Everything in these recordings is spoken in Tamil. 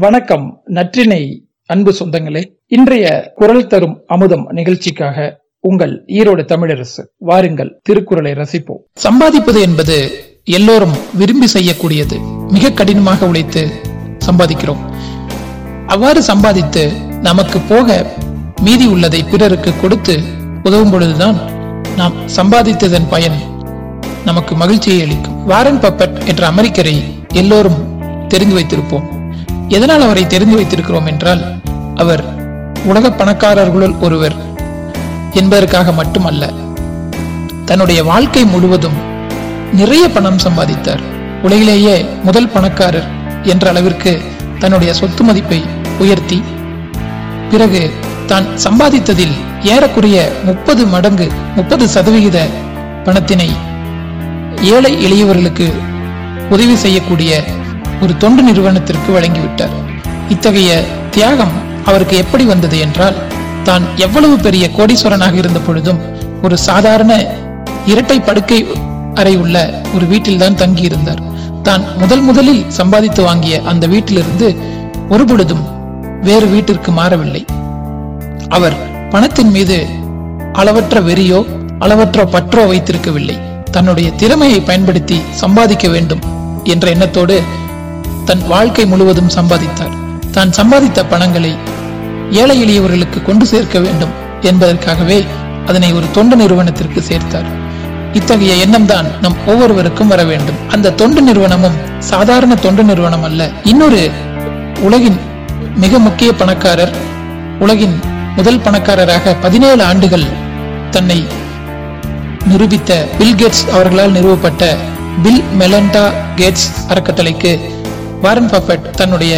வணக்கம் நற்றினை அன்பு சொந்தங்களே. இன்றைய குரல் தரும் அமுதம் நிகழ்ச்சிக்காக உங்கள் ஈரோடு தமிழரசு வாருங்கள் திருக்குறளை ரசிப்போம். சம்பாதிப்பது என்பது எல்லோரும் விரும்பி செய்யக்கூடியது. மிக கடினமாக உழைத்து சம்பாதிக்கிறோம். அவ்வாறு சம்பாதித்து நமக்கு போக மீதி உள்ளதை பிறருக்கு கொடுத்து உதவும் பொழுதுதான் நாம் சம்பாதித்ததன் பயன் நமக்கு மகிழ்ச்சியை அளிக்கும். வாரன் பப்பட் என்ற அமெரிக்கரை எல்லோரும் தெரிந்து வைத்திருப்போம். எதனால் அவரை தெரிந்து வைத்திருக்கிறோம் என்றால் அவர் உலக பணக்காரர்களுள் ஒருவர் என்பதற்காக மட்டுமல்ல தன்னுடைய வாழ்க்கை முழுவதும் நிறைய பணம் சம்பாதித்தார். உலகிலேயே முதல் பணக்காரர் என்ற அளவிற்கு தன்னுடைய சொத்து மதிப்பை உயர்த்தி பிறகு தான் சம்பாதித்ததில் ஏறக்குறைய முப்பது மடங்கு முப்பது சதவிகித பணத்தினை ஏழை எளியவர்களுக்கு உதவி செய்யக்கூடிய ஒரு தொண்டு நிறுவனத்திற்கு வழங்கிவிட்டார். இத்தகைய தியாகம் அவருக்கு எப்படி வந்தது என்றால் தான் எவ்வளவு பெரிய கோடீஸ்வரனாக இருந்த பொழுதும் ஒரு சாதாரண இரட்டை படுக்கை அறை உள்ள ஒரு வீட்டில் தான் தங்கியிருந்தார். தான் முதல் முதலில் சம்பாதித்து வாங்கிய அந்த வீட்டிலிருந்து ஒரு பொழுதும் வேறு வீட்டிற்கு மாறவில்லை. அவர் பணத்தின் மீது அளவற்ற வெறியோ அளவற்ற பற்றோ வைத்திருக்கவில்லை. தன்னுடைய திறமையை பயன்படுத்தி சம்பாதிக்க வேண்டும் என்ற எண்ணத்தோடு தன் வாழ்க்கை முழுவதும் சம்பாதித்தார். தான் சம்பாதித்த பணங்களை ஏழை எளியவர்களுக்கு கொண்டு சேர்க்க வேண்டும் என்பதற்காகவே அதனை ஒரு தொண்டு நிறுவனத்திற்கு சேர்த்தார். இத்தகைய எண்ணம் தான் நம் ஒவ்வொருவருக்கும் வர வேண்டும். அந்த தொண்டு நிறுவனமும் சாதாரண தொண்டு நிறுவனம் அல்ல. இன்னொரு உலகின் மிக முக்கிய பணக்காரர் உலகின் முதல் பணக்காரராக பதினேழு ஆண்டுகள் தன்னை நிரூபித்த பில் கேட்ஸ் அவர்களால் நிறுவப்பட்ட பில் மெலண்டா கேட்ஸ் அறக்கட்டளைக்கு வாரன் பஃபட் தன்னுடைய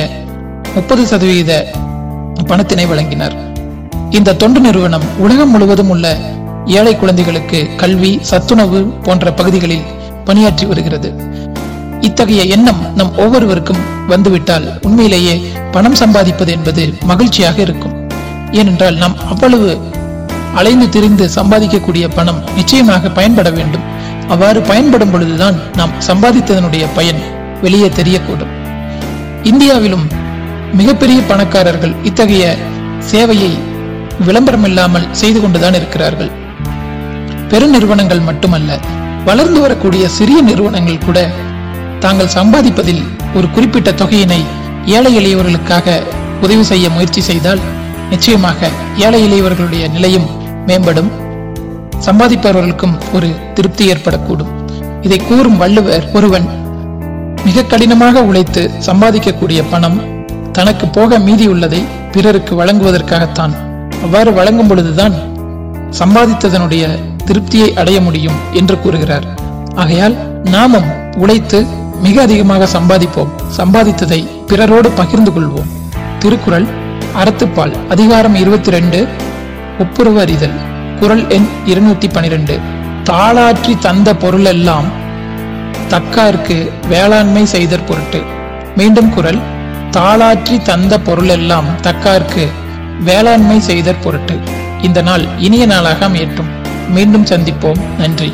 முப்பது சதவீத பணத்தினை வழங்கினார். இந்த தொண்டு நிறுவனம் உலகம் முழுவதும் உள்ள ஏழை குழந்தைகளுக்கு கல்வி சத்துணவு போன்ற பகுதிகளில் பணியாற்றி வருகிறது. இத்தகைய எண்ணம் நம் ஒவ்வொருவருக்கும் வந்துவிட்டால் உண்மையிலேயே பணம் சம்பாதிப்பது என்பது மகிழ்ச்சியாக இருக்கும். ஏனென்றால் நாம் அவ்வளவு அலைந்து திரிந்து சம்பாதிக்கக்கூடிய பணம் நிச்சயமாக பயன்பட வேண்டும். அவ்வாறு பயன்படும் பொழுதுதான் நாம் சம்பாதித்ததனுடைய பயன் வெளியே தெரியக்கூடும். இந்தியாவிலும் மிகப்பெரிய பணக்காரர்கள் இத்தகைய சேவையை விளம்பரம் இல்லாமல் செய்து கொண்டுதான் இருக்கிறார்கள். பெருநிறுவனங்கள் மட்டுமல்ல வளர்ந்து வரக்கூடிய சிறிய நிறுவனங்கள் கூட தாங்கள் சம்பாதிப்பதில் ஒரு குறிப்பிட்ட தொகையினை ஏழை எளியவர்களுக்காக உதவி செய்ய முயற்சி செய்தால் நிச்சயமாக ஏழை எளியவர்களுடைய நிலையும் மேம்படும். சம்பாதிப்பவர்களுக்கும் ஒரு திருப்தி ஏற்படக்கூடும். இதை கூறும் வள்ளுவர் ஒருவன் மிக கடினமாக உழைத்து சம்பாதிக்கக்கூடிய பணம் தனக்கு போக மீதி உள்ளதை பிறருக்கு வழங்குவதற்காகத்தான் அவ்வாறு வழங்கும் பொழுதுதான் சம்பாதித்ததனுடைய திருப்தியை அடைய முடியும் என்று கூறுகிறார். ஆகையால் நாமும் உழைத்து மிக அதிகமாக சம்பாதிப்போம். சம்பாதித்ததை பிறரோடு பகிர்ந்து கொள்வோம். திருக்குறள் அறத்துப்பால் அதிகாரம் இருபத்தி ரெண்டு ஒப்புரவு அறிதல் குரல் எண் இருநூத்தி பனிரெண்டு. தாளாற்றி தந்த பொருளெல்லாம் தக்கார்க்கு வேளாண்மை செய்தற் பொருட்டு. மீண்டும் குரல் தாளாற்றி தந்த பொருளெல்லாம் தக்கார்க்கு வேளாண்மை செய்தற் பொருட்டு. இந்த நாள் இனிய நாளாக அமையட்டும். மீண்டும் சந்திப்போம். நன்றி.